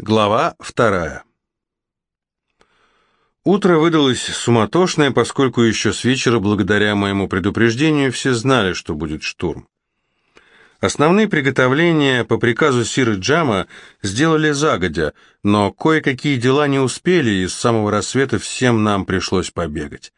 Глава вторая. Утро выдалось суматошное, поскольку еще с вечера, благодаря моему предупреждению, все знали, что будет штурм. Основные приготовления по приказу Сиры Джама сделали загодя, но кое-какие дела не успели, и с самого рассвета всем нам пришлось побегать.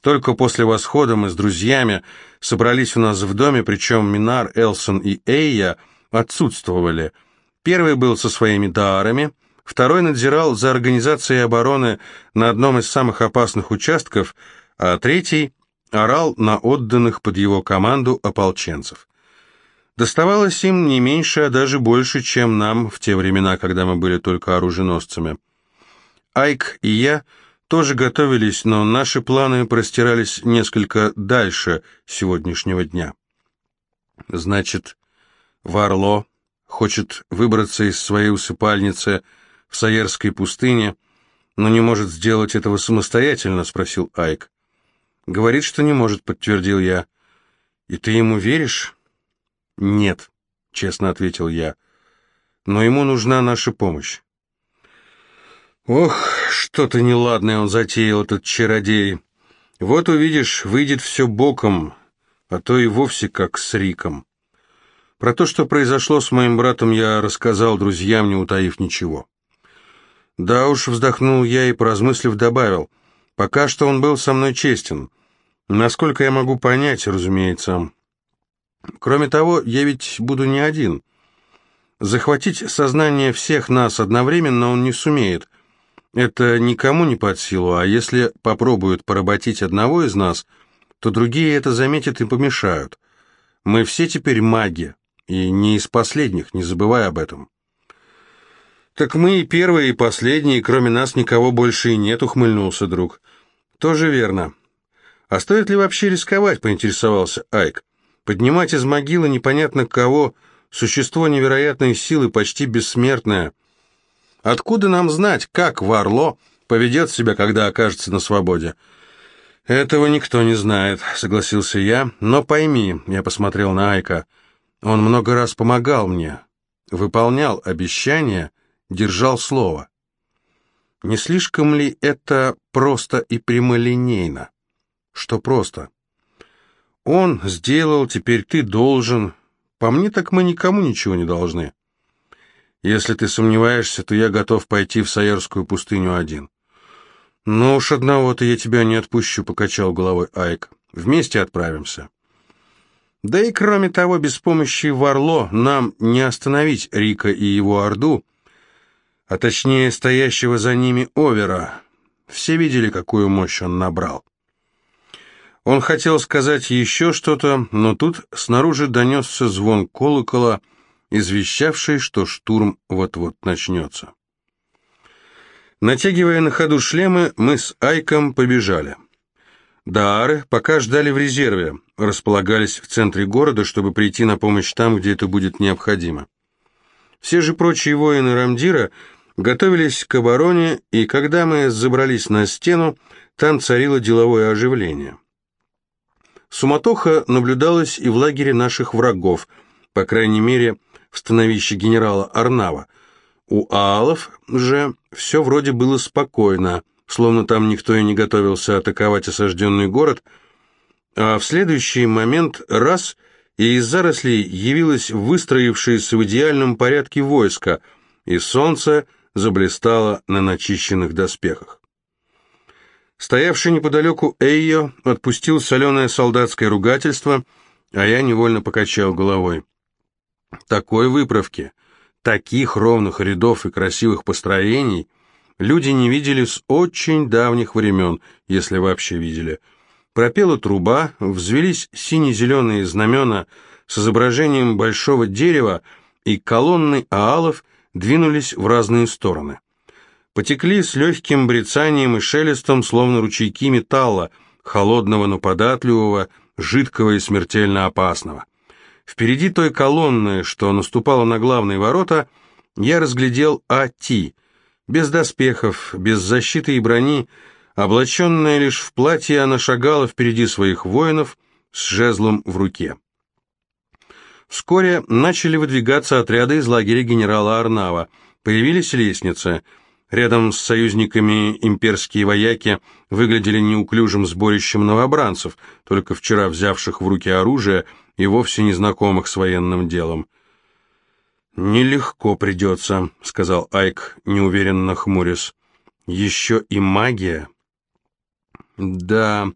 Только после восхода мы с друзьями собрались у нас в доме, причем Минар, Элсон и Эйя отсутствовали – Первый был со своими даарами, второй надзирал за организацией обороны на одном из самых опасных участков, а третий орал на отданных под его команду ополченцев. Доставалось им не меньше, а даже больше, чем нам в те времена, когда мы были только оруженосцами. Айк и я тоже готовились, но наши планы простирались несколько дальше сегодняшнего дня. Значит, Варло хочет выбраться из своей усыпальницы в Саерской пустыне, но не может сделать этого самостоятельно?» — спросил Айк. «Говорит, что не может», — подтвердил я. «И ты ему веришь?» «Нет», — честно ответил я. «Но ему нужна наша помощь». «Ох, что-то неладное он затеял, этот чародей. Вот увидишь, выйдет все боком, а то и вовсе как с Риком». Про то, что произошло с моим братом, я рассказал друзьям, не утаив ничего. Да уж, вздохнул я и, поразмыслив, добавил. Пока что он был со мной честен. Насколько я могу понять, разумеется. Кроме того, я ведь буду не один. Захватить сознание всех нас одновременно он не сумеет. Это никому не под силу, а если попробуют поработить одного из нас, то другие это заметят и помешают. Мы все теперь маги, и не из последних, не забывай об этом. Так мы и первые, и последние, кроме нас никого больше и нет, ухмыльнулся друг. Тоже верно. А стоит ли вообще рисковать, поинтересовался Айк. Поднимать из могилы непонятно кого, существо невероятной силы, почти бессмертное. Откуда нам знать, как Варло поведет себя, когда окажется на свободе? Этого никто не знает, согласился я, но пойми, я посмотрел на Айка, — он много раз помогал мне, выполнял обещания, держал слово. Не слишком ли это просто и прямолинейно? Что просто? Он сделал, теперь ты должен. По мне так мы никому ничего не должны. Если ты сомневаешься, то я готов пойти в Саерскую пустыню один. Ну уж одного-то я тебя не отпущу, покачал головой Айк. Вместе отправимся. Да и кроме того, без помощи Варло нам не остановить Рика и его Орду, а точнее стоящего за ними Овера. Все видели, какую мощь он набрал. Он хотел сказать еще что-то, но тут снаружи донесся звон колокола, извещавший, что штурм вот-вот начнется. Натягивая на ходу шлемы, мы с Айком побежали. Даары пока ждали в резерве, располагались в центре города, чтобы прийти на помощь там, где это будет необходимо. Все же прочие воины Рамдира готовились к обороне, и когда мы забрались на стену, там царило деловое оживление. Суматоха наблюдалась и в лагере наших врагов, по крайней мере, в становище генерала Арнава. У аалов же все вроде было спокойно – словно там никто и не готовился атаковать осажденный город, а в следующий момент раз и из зарослей явилось выстроившееся в идеальном порядке войско, и солнце заблистало на начищенных доспехах. Стоявший неподалеку Эйо отпустил соленое солдатское ругательство, а я невольно покачал головой. Такой выправки, таких ровных рядов и красивых построений люди не видели с очень давних времен, если вообще видели. Пропела труба, взвелись сине-зеленые знамена с изображением большого дерева, и колонны аалов двинулись в разные стороны. Потекли с легким брецанием и шелестом, словно ручейки металла, холодного, но податливого, жидкого и смертельно опасного. Впереди той колонны, что наступала на главные ворота, я разглядел Ати — без доспехов, без защиты и брони, облаченная лишь в платье, она шагала впереди своих воинов с жезлом в руке. Вскоре начали выдвигаться отряды из лагеря генерала Арнава, Появились лестницы. Рядом с союзниками имперские вояки выглядели неуклюжим сборищем новобранцев, только вчера взявших в руки оружие и вовсе незнакомых с военным делом. «Нелегко придется», — сказал Айк, неуверенно хмурясь. «Еще и магия?» «Да,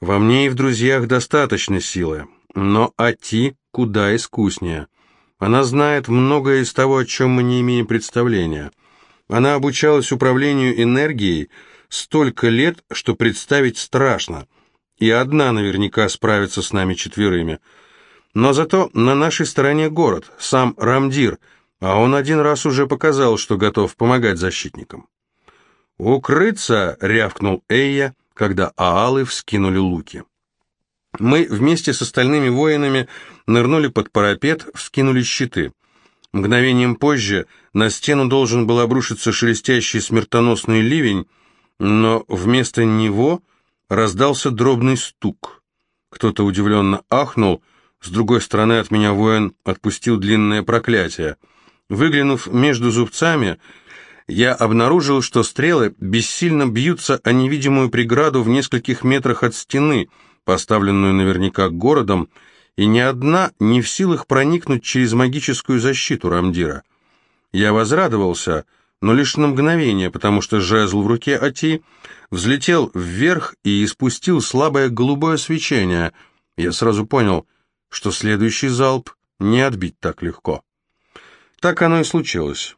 во мне и в друзьях достаточно силы, но Ати куда искуснее. Она знает многое из того, о чем мы не имеем представления. Она обучалась управлению энергией столько лет, что представить страшно, и одна наверняка справится с нами четверыми. Но зато на нашей стороне город, сам Рамдир, а он один раз уже показал, что готов помогать защитникам. «Укрыться!» — рявкнул Эйя, когда аалы вскинули луки. Мы вместе с остальными воинами нырнули под парапет, вскинули щиты. Мгновением позже на стену должен был обрушиться шелестящий смертоносный ливень, но вместо него раздался дробный стук. Кто-то удивленно ахнул, с другой стороны от меня воин отпустил длинное проклятие. Выглянув между зубцами, я обнаружил, что стрелы бессильно бьются о невидимую преграду в нескольких метрах от стены, поставленную наверняка городом, и ни одна не в силах проникнуть через магическую защиту Рамдира. Я возрадовался, но лишь на мгновение, потому что жезл в руке Ати взлетел вверх и испустил слабое голубое свечение. Я сразу понял, что следующий залп не отбить так легко. Так оно и случилось.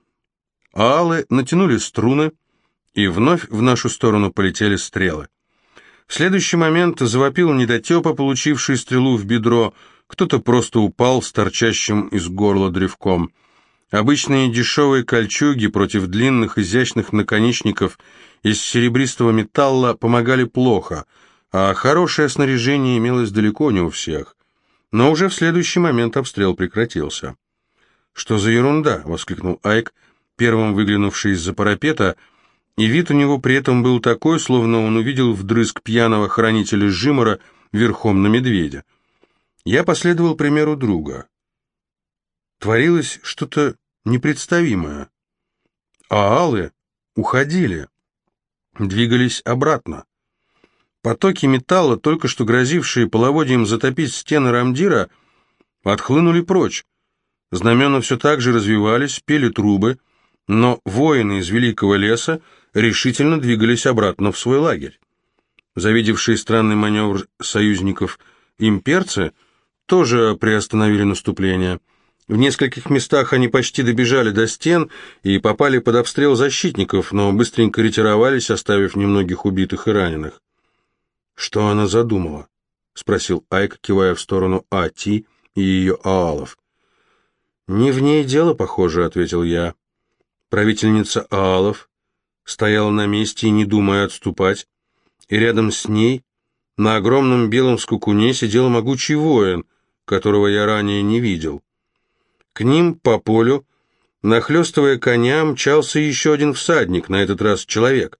Аалы натянули струны, и вновь в нашу сторону полетели стрелы. В следующий момент завопил недотепа, получивший стрелу в бедро, кто-то просто упал с торчащим из горла древком. Обычные дешевые кольчуги против длинных изящных наконечников из серебристого металла помогали плохо, а хорошее снаряжение имелось далеко не у всех. Но уже в следующий момент обстрел прекратился. «Что за ерунда?» — воскликнул Айк — первым выглянувший из-за парапета, и вид у него при этом был такой, словно он увидел вдрызг пьяного хранителя Жимора верхом на медведя. Я последовал примеру друга. Творилось что-то непредставимое. А алы уходили, двигались обратно. Потоки металла, только что грозившие половодьем затопить стены Рамдира, отхлынули прочь. Знамена все так же развивались, пели трубы, но воины из Великого леса решительно двигались обратно в свой лагерь. Завидевшие странный маневр союзников имперцы тоже приостановили наступление. В нескольких местах они почти добежали до стен и попали под обстрел защитников, но быстренько ретировались, оставив немногих убитых и раненых. «Что она задумала?» — спросил Айк, кивая в сторону Ати и ее аалов. «Не в ней дело, похоже», — ответил я. Правительница Аалов стояла на месте, не думая отступать, и рядом с ней на огромном белом скукуне сидел могучий воин, которого я ранее не видел. К ним по полю, нахлестывая коня, мчался еще один всадник, на этот раз человек.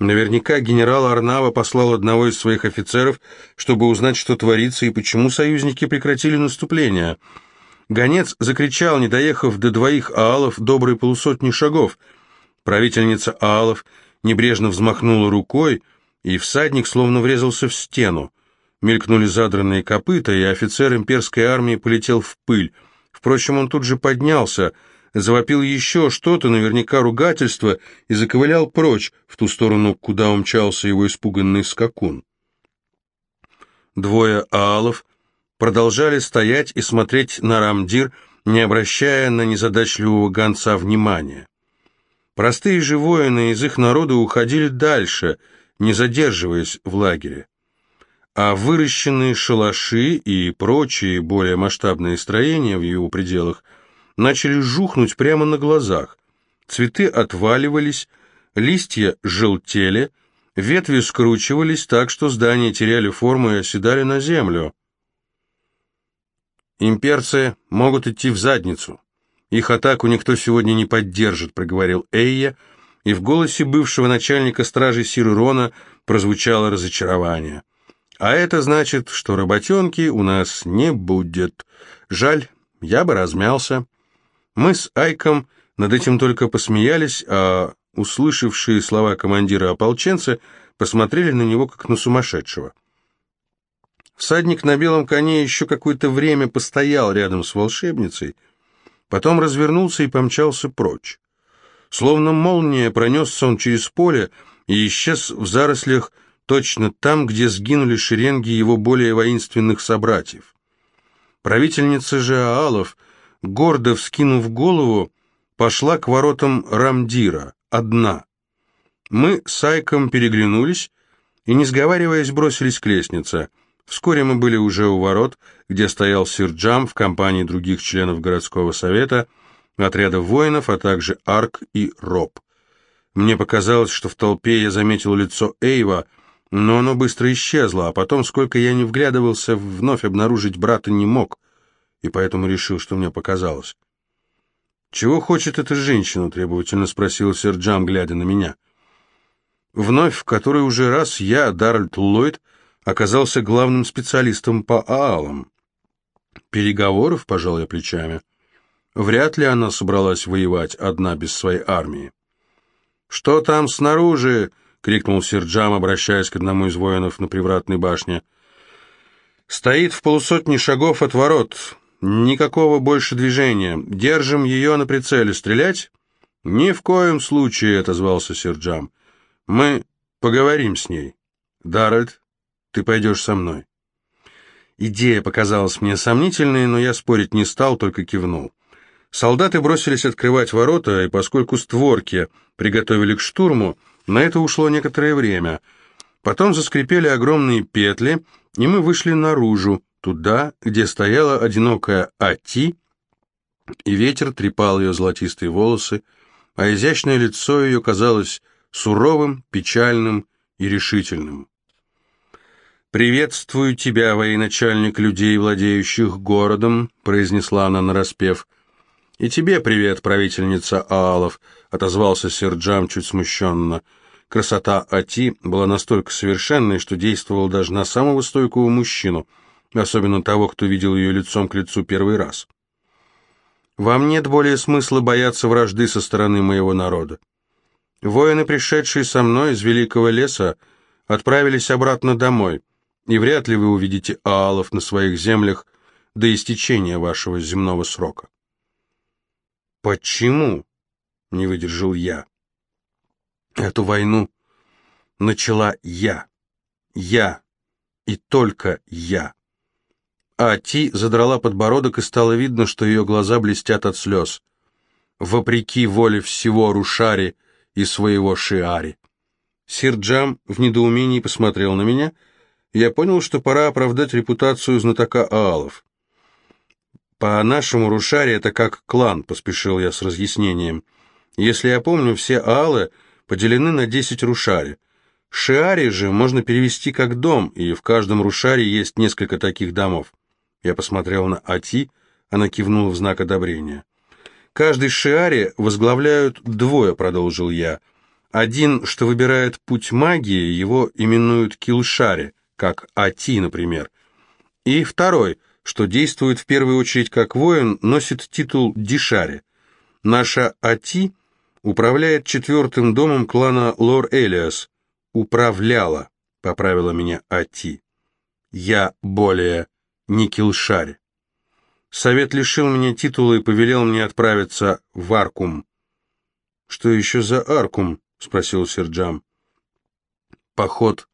Наверняка генерал Арнава послал одного из своих офицеров, чтобы узнать, что творится и почему союзники прекратили наступление — Гонец закричал, не доехав до двоих аалов доброй полусотни шагов. Правительница аалов небрежно взмахнула рукой, и всадник словно врезался в стену. Мелькнули задранные копыта, и офицер имперской армии полетел в пыль. Впрочем, он тут же поднялся, завопил еще что-то, наверняка ругательство, и заковылял прочь, в ту сторону, куда умчался его испуганный скакун. Двое аалов продолжали стоять и смотреть на Рамдир, не обращая на незадачливого гонца внимания. Простые же воины из их народа уходили дальше, не задерживаясь в лагере. А выращенные шалаши и прочие более масштабные строения в его пределах начали жухнуть прямо на глазах. Цветы отваливались, листья желтели, ветви скручивались так, что здания теряли форму и оседали на землю. «Имперцы могут идти в задницу. Их атаку никто сегодня не поддержит», — проговорил Эйя, и в голосе бывшего начальника стражи Сирурона прозвучало разочарование. «А это значит, что работенки у нас не будет. Жаль, я бы размялся». Мы с Айком Над этим только посмеялись, а услышавшие слова командира ополченца посмотрели на него как на сумасшедшего. Всадник на белом коне еще какое-то время постоял рядом с волшебницей, потом развернулся и помчался прочь. Словно молния пронесся он через поле и исчез в зарослях точно там, где сгинули шеренги его более воинственных собратьев. Правительница же Аалов, гордо вскинув голову, пошла к воротам Рамдира, одна. Мы с Айком переглянулись и, не сговариваясь, бросились к лестнице. Вскоре мы были уже у ворот, где стоял Сирджам в компании других членов городского совета, отряда воинов, а также Арк и Роб. Мне показалось, что в толпе я заметил лицо Эйва, но оно быстро исчезло, а потом, сколько я не вглядывался, вновь обнаружить брата не мог, и поэтому решил, что мне показалось. «Чего хочет эта женщина?» — требовательно спросил Серджам, глядя на меня. Вновь, в который уже раз я, Даральд Ллойд, оказался главным специалистом по аалам. Переговоров, пожал я плечами. Вряд ли она собралась воевать одна без своей армии. «Что там снаружи?» — крикнул Серджам, обращаясь к одному из воинов на привратной башне. «Стоит в полусотни шагов от ворот. Никакого больше движения. Держим ее на прицеле. Стрелять? Ни в коем случае, отозвался Серджам. Мы поговорим с ней. Даральд, ты пойдешь со мной. Идея показалась мне сомнительной, но я спорить не стал, только кивнул. Солдаты бросились открывать ворота, и поскольку створки приготовили к штурму, на это ушло некоторое время. Потом заскрипели огромные петли, и мы вышли наружу, туда, где стояла одинокая Ати, и ветер трепал ее золотистые волосы, а изящное лицо ее казалось суровым, печальным и решительным. «Приветствую тебя, военачальник людей, владеющих городом», — произнесла она нараспев. «И тебе привет, правительница Аалов», — отозвался Серджам чуть смущенно. Красота Ати была настолько совершенной, что действовала даже на самого стойкого мужчину — особенно того, кто видел ее лицом к лицу первый раз. Вам нет более смысла бояться вражды со стороны моего народа. Воины, пришедшие со мной из Великого леса, отправились обратно домой, и вряд ли вы увидите аалов на своих землях до истечения вашего земного срока. Почему? Не выдержал я. Эту войну начала я. Я. И только я. А Ти задрала подбородок, и стало видно, что ее глаза блестят от слез. Вопреки воле всего Рушари и своего Шиари. Сирджам в недоумении посмотрел на меня, я понял, что пора оправдать репутацию знатока Аалов. «По-нашему, Рушари — это как клан», — поспешил я с разъяснением. «Если я помню, все Аалы поделены на десять Рушари. Шиари же можно перевести как дом, и в каждом Рушаре есть несколько таких домов. Я посмотрел на Ати, она кивнула в знак одобрения. «Каждый шиаре возглавляют двое», — продолжил я. «Один, что выбирает путь магии, его именуют Килшари, как Ати, например. И второй, что действует в первую очередь как воин, носит титул Дишари. Наша Ати управляет четвертым домом клана Лор Элиас. Управляла, поправила меня Ати. Я более Никилшаре. Совет лишил меня титула и повелел мне отправиться в Аркум. «Что еще за Аркум?» — спросил Серджам. «Поход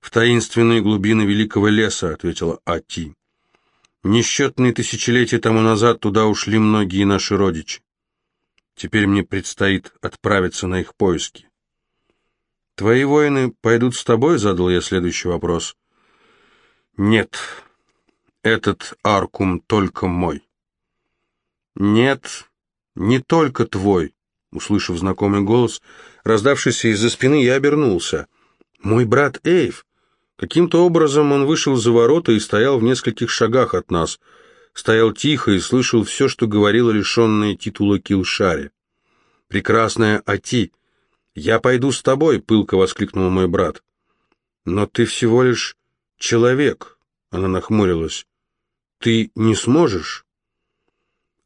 в таинственные глубины великого леса», — ответила Ати. «Несчетные тысячелетия тому назад туда ушли многие наши родичи. Теперь мне предстоит отправиться на их поиски». «Твои воины пойдут с тобой?» — задал я следующий вопрос. «Нет», этот аркум только мой. Нет, не только твой, услышав знакомый голос, раздавшийся из-за спины, я обернулся. Мой брат Эйв. Каким-то образом он вышел за ворота и стоял в нескольких шагах от нас. Стоял тихо и слышал все, что говорила лишенная титула Килшари. «Прекрасная Ати, я пойду с тобой», — пылко воскликнул мой брат. «Но ты всего лишь человек», — она нахмурилась. Ты не сможешь?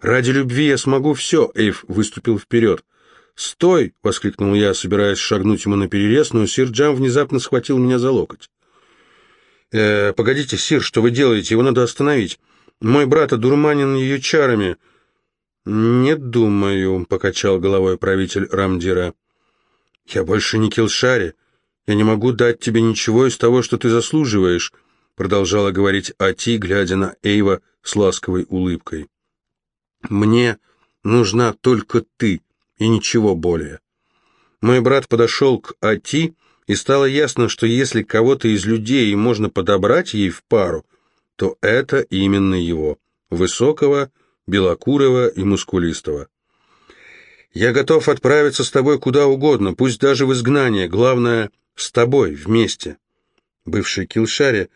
Ради любви я смогу все, Эйв выступил вперед. «Стой!» — воскликнул я, собираясь шагнуть ему на перерез, но сир Джам внезапно схватил меня за локоть. «Э, «Погодите, сир, что вы делаете? Его надо остановить. Мой брат одурманен ее чарами». «Не думаю», — покачал головой правитель Рамдира. «Я больше не Килшари. Я не могу дать тебе ничего из того, что ты заслуживаешь», — продолжала говорить Ати, глядя на Эйва с ласковой улыбкой. Мне нужна только ты и ничего более. Мой брат подошел к Ати, и стало ясно, что если кого-то из людей можно подобрать ей в пару, то это именно его, высокого, белокурого и мускулистого. «Я готов отправиться с тобой куда угодно, пусть даже в изгнание, главное, с тобой, вместе». Бывшая Килшари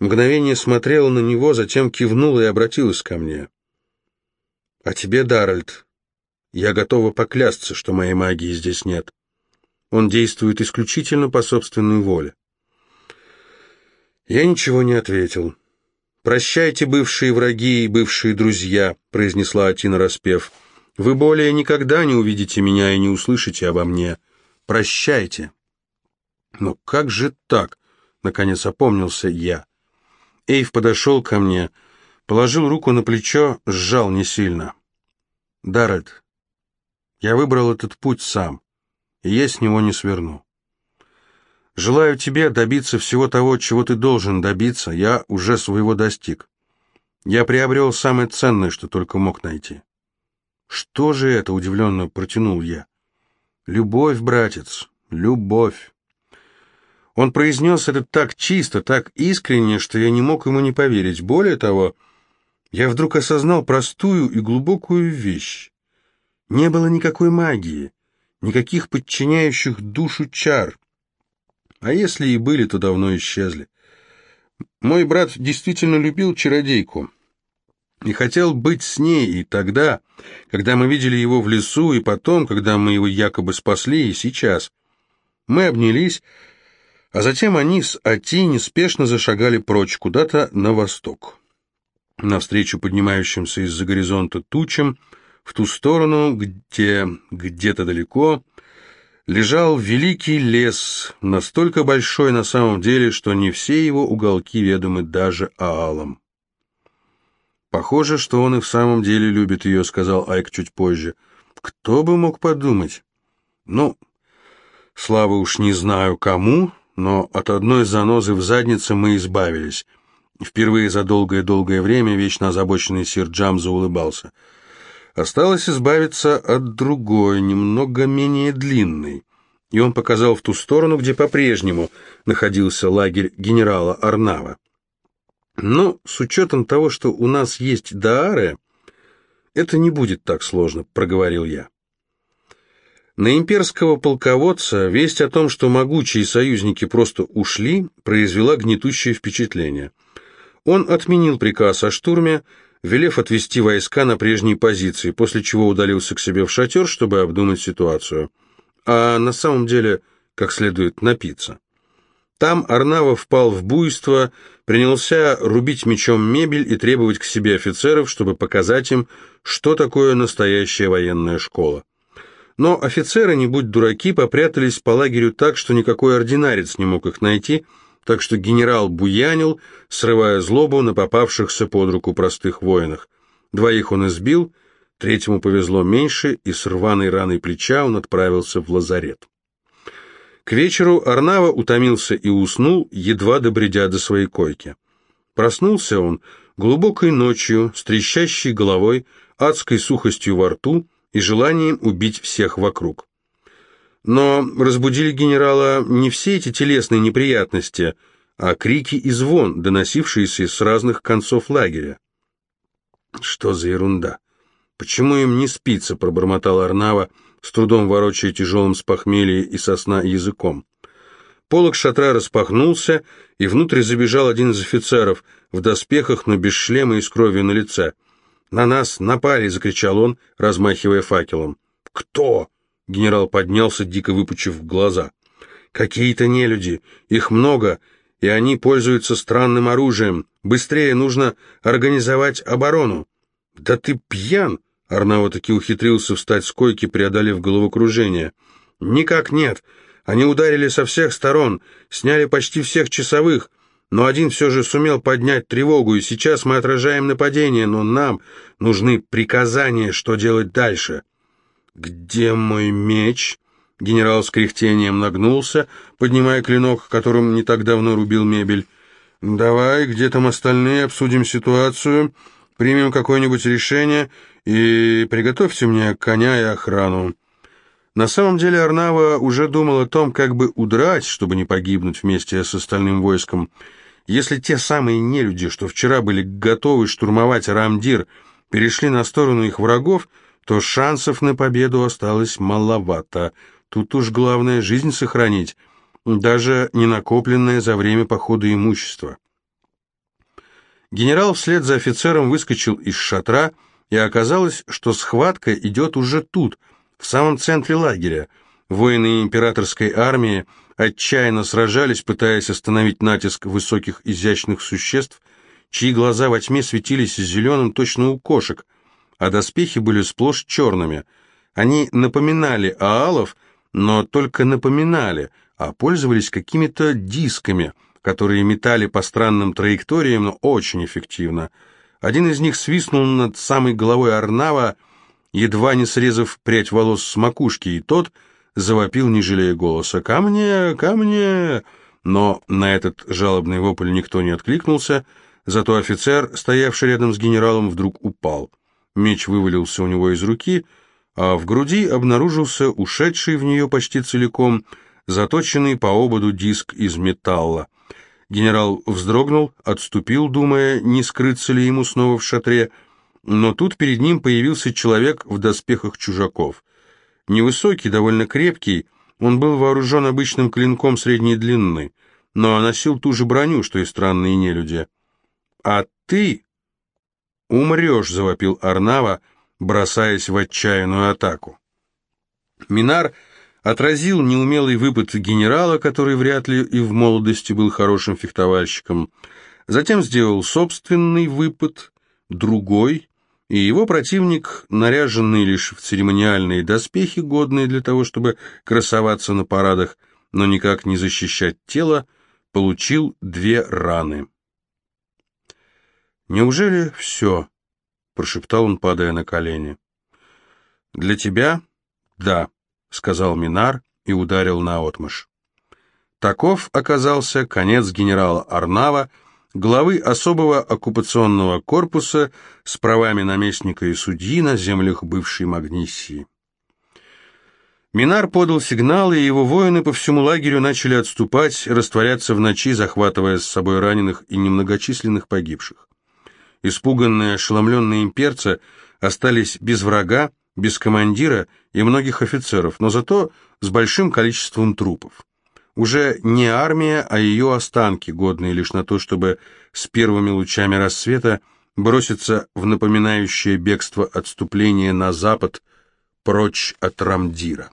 мгновение смотрела на него, затем кивнула и обратилась ко мне. А тебе, Даральд, я готова поклясться, что моей магии здесь нет. Он действует исключительно по собственной воле. Я ничего не ответил. «Прощайте, бывшие враги и бывшие друзья», — произнесла Атина распев. «Вы более никогда не увидите меня и не услышите обо мне. Прощайте». «Но как же так?» — наконец опомнился я. Эйв подошел ко мне, — Положил руку на плечо, сжал не сильно. «Даррельд, я выбрал этот путь сам, и я с него не сверну. Желаю тебе добиться всего того, чего ты должен добиться, я уже своего достиг. Я приобрел самое ценное, что только мог найти». «Что же это?» — удивленно протянул я. «Любовь, братец, любовь». Он произнес это так чисто, так искренне, что я не мог ему не поверить. Более того, я вдруг осознал простую и глубокую вещь. Не было никакой магии, никаких подчиняющих душу чар. А если и были, то давно исчезли. Мой брат действительно любил чародейку и хотел быть с ней и тогда, когда мы видели его в лесу, и потом, когда мы его якобы спасли, и сейчас. Мы обнялись, а затем они с Ати неспешно зашагали прочь куда-то на восток навстречу поднимающимся из-за горизонта тучам, в ту сторону, где где-то далеко лежал великий лес, настолько большой на самом деле, что не все его уголки ведомы даже Аалом. «Похоже, что он и в самом деле любит ее», — сказал Айк чуть позже. «Кто бы мог подумать?» «Ну, слава уж не знаю кому, но от одной занозы в заднице мы избавились». Впервые за долгое-долгое время вечно озабоченный сир Джам заулыбался. Осталось избавиться от другой, немного менее длинной. И он показал в ту сторону, где по-прежнему находился лагерь генерала Арнава. Но с учетом того, что у нас есть Даары, это не будет так сложно, проговорил я. На имперского полководца весть о том, что могучие союзники просто ушли, произвела гнетущее впечатление – он отменил приказ о штурме, велев отвести войска на прежние позиции, после чего удалился к себе в шатер, чтобы обдумать ситуацию. А на самом деле, как следует, напиться. Там Арнава впал в буйство, принялся рубить мечом мебель и требовать к себе офицеров, чтобы показать им, что такое настоящая военная школа. Но офицеры, не будь дураки, попрятались по лагерю так, что никакой ординарец не мог их найти – так что генерал буянил, срывая злобу на попавшихся под руку простых воинах. Двоих он избил, третьему повезло меньше, и с рваной раной плеча он отправился в лазарет. К вечеру Арнава утомился и уснул, едва добредя до своей койки. Проснулся он глубокой ночью, с трещащей головой, адской сухостью во рту и желанием убить всех вокруг. Но разбудили генерала не все эти телесные неприятности, а крики и звон, доносившиеся с разных концов лагеря. «Что за ерунда? Почему им не спится?» — пробормотал Арнава, с трудом ворочая тяжелым с похмелья и сосна языком. Полок шатра распахнулся, и внутрь забежал один из офицеров, в доспехах, но без шлема и с кровью на лице. «На нас напали!» — закричал он, размахивая факелом. «Кто?» Генерал поднялся, дико выпучив глаза. «Какие-то нелюди. Их много, и они пользуются странным оружием. Быстрее нужно организовать оборону». «Да ты пьян!» — Арнаво таки ухитрился встать с койки, преодолев головокружение. «Никак нет. Они ударили со всех сторон, сняли почти всех часовых, но один все же сумел поднять тревогу, и сейчас мы отражаем нападение, но нам нужны приказания, что делать дальше». «Где мой меч?» Генерал с кряхтением нагнулся, поднимая клинок, которым не так давно рубил мебель. «Давай, где там остальные, обсудим ситуацию, примем какое-нибудь решение и приготовьте мне коня и охрану». На самом деле Арнава уже думал о том, как бы удрать, чтобы не погибнуть вместе с остальным войском. Если те самые нелюди, что вчера были готовы штурмовать Рамдир, перешли на сторону их врагов, то шансов на победу осталось маловато – Тут уж главное жизнь сохранить, даже не накопленное за время похода имущество. Генерал вслед за офицером выскочил из шатра, и оказалось, что схватка идет уже тут, в самом центре лагеря. Воины императорской армии отчаянно сражались, пытаясь остановить натиск высоких изящных существ, чьи глаза во тьме светились зеленым точно у кошек, а доспехи были сплошь черными. Они напоминали аалов, но только напоминали, а пользовались какими-то дисками, которые метали по странным траекториям, но очень эффективно. Один из них свистнул над самой головой Арнава, едва не срезав прядь волос с макушки, и тот завопил, не жалея голоса, «Ко мне! Ко мне!» Но на этот жалобный вопль никто не откликнулся, зато офицер, стоявший рядом с генералом, вдруг упал. Меч вывалился у него из руки — а в груди обнаружился ушедший в нее почти целиком, заточенный по ободу диск из металла. Генерал вздрогнул, отступил, думая, не скрыться ли ему снова в шатре, но тут перед ним появился человек в доспехах чужаков. Невысокий, довольно крепкий, он был вооружен обычным клинком средней длины, но носил ту же броню, что и странные нелюди. «А ты умрешь!» — завопил Арнава, — бросаясь в отчаянную атаку. Минар отразил неумелый выпад генерала, который вряд ли и в молодости был хорошим фехтовальщиком, затем сделал собственный выпад, другой, и его противник, наряженный лишь в церемониальные доспехи, годные для того, чтобы красоваться на парадах, но никак не защищать тело, получил две раны. Неужели все? прошептал он, падая на колени. «Для тебя? Да», — сказал Минар и ударил на отмышь. Таков оказался конец генерала Арнава, главы особого оккупационного корпуса с правами наместника и судьи на землях бывшей Магнисии. Минар подал сигнал, и его воины по всему лагерю начали отступать, растворяться в ночи, захватывая с собой раненых и немногочисленных погибших. Испуганные, ошеломленные имперцы остались без врага, без командира и многих офицеров, но зато с большим количеством трупов. Уже не армия, а ее останки, годные лишь на то, чтобы с первыми лучами рассвета броситься в напоминающее бегство отступление на запад, прочь от Рамдира.